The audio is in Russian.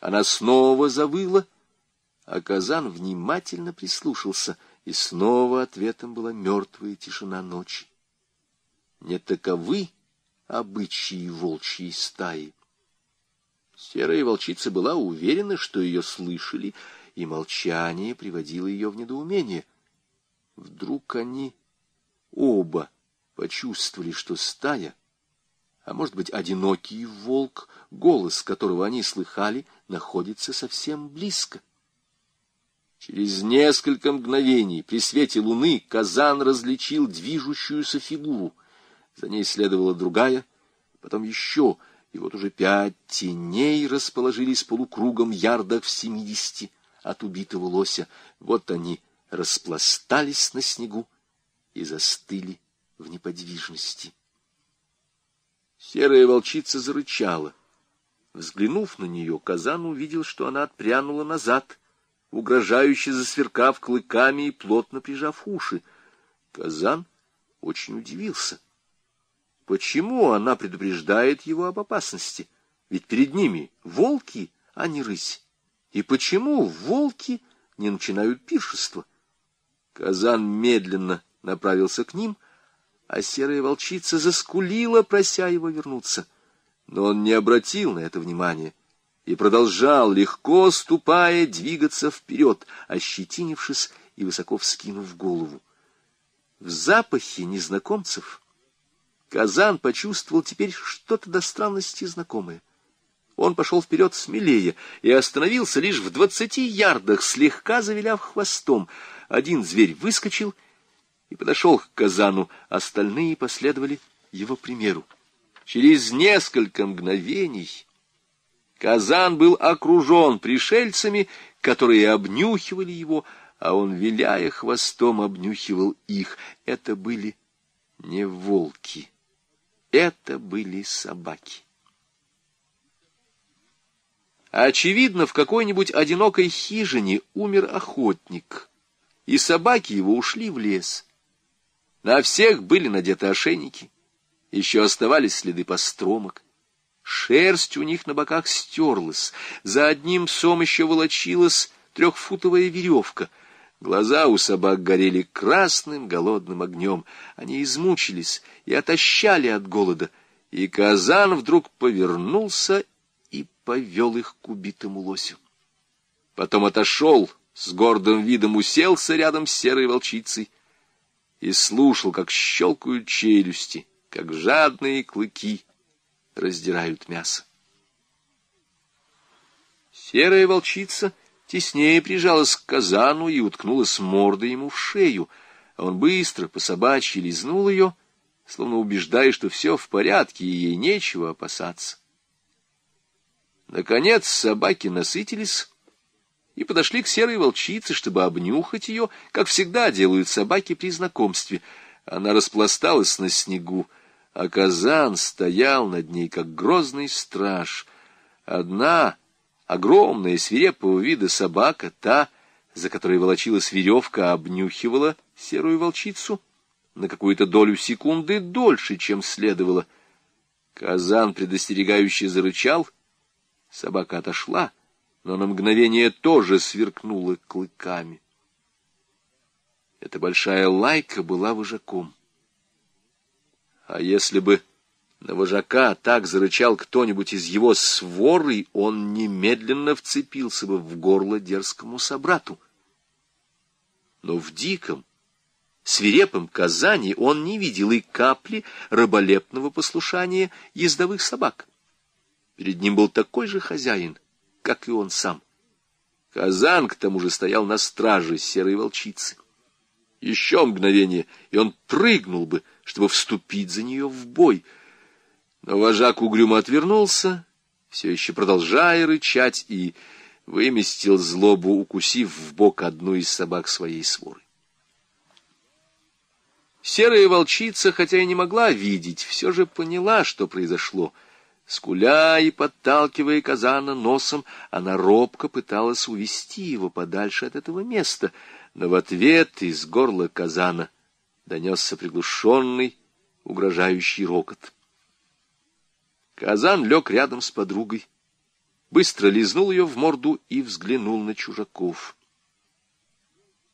Она снова завыла, а казан внимательно прислушался, и снова ответом была мертвая тишина ночи. Не таковы обычаи волчьей стаи. Серая волчица была уверена, что ее слышали, и молчание приводило ее в недоумение. Вдруг они оба почувствовали, что стая, а может быть, одинокий волк, голос которого они слыхали, находится совсем близко. Через несколько мгновений при свете луны Казан различил движущуюся фигуру. За ней следовала другая, потом еще, и вот уже пять теней расположились полукругом ярдах в семидесяти от убитого лося. Вот они распластались на снегу и застыли в неподвижности. Серая волчица зарычала. Взглянув на нее, Казан увидел, что она отпрянула назад, угрожающе засверкав клыками и плотно прижав уши. Казан очень удивился. Почему она предупреждает его об опасности? Ведь перед ними волки, а не рысь. И почему волки не начинают пиршество? Казан медленно направился к ним, а серая волчица заскулила, прося его вернуться. Но он не обратил на это внимания и продолжал, легко ступая, двигаться вперед, ощетинившись и высоко вскинув голову. В запахе незнакомцев Казан почувствовал теперь что-то до странности знакомое. Он пошел вперед смелее и остановился лишь в двадцати ярдах, слегка завиляв хвостом. Один зверь выскочил и подошел к казану, остальные последовали его примеру. Через несколько мгновений казан был окружен пришельцами, которые обнюхивали его, а он, виляя хвостом, обнюхивал их. Это были не волки, это были собаки. Очевидно, в какой-нибудь одинокой хижине умер охотник, и собаки его ушли в лес. На всех были надеты ошейники, еще оставались следы постромок. Шерсть у них на боках стерлась, за одним сом еще волочилась трехфутовая веревка. Глаза у собак горели красным голодным огнем. Они измучились и отощали от голода, и казан вдруг повернулся и повел их к убитому лосю. Потом отошел, с гордым видом уселся рядом с серой волчицей и слушал, как щелкают челюсти, как жадные клыки раздирают мясо. Серая волчица теснее прижалась к казану и уткнулась мордой ему в шею, а он быстро по собачьи лизнул ее, словно убеждая, что все в порядке и ей нечего опасаться. Наконец собаки насытились и подошли к серой волчице, чтобы обнюхать ее, как всегда делают собаки при знакомстве. Она распласталась на снегу, а казан стоял над ней, как грозный страж. Одна огромная свирепого вида собака, та, за которой волочилась веревка, обнюхивала серую волчицу на какую-то долю секунды дольше, чем следовало. Казан предостерегающе зарычал — Собака отошла, но на мгновение тоже сверкнула клыками. Эта большая лайка была вожаком. А если бы на вожака так зарычал кто-нибудь из его своры, он немедленно вцепился бы в горло дерзкому собрату. Но в диком, свирепом Казани он не видел и капли раболепного послушания ездовых собак. Перед ним был такой же хозяин, как и он сам. Казан, к тому же, стоял на страже серой волчицы. Еще мгновение, и он прыгнул бы, чтобы вступить за нее в бой. Но вожак угрюмо отвернулся, все еще продолжая рычать, и выместил злобу, укусив в бок одну из собак своей своры. Серая волчица, хотя и не могла видеть, все же поняла, что произошло — Скуля и подталкивая казана носом, она робко пыталась увести его подальше от этого места, но в ответ из горла казана донесся приглушенный, угрожающий рокот. Казан лег рядом с подругой быстро лизнул ее в морду и взглянул на чужаков.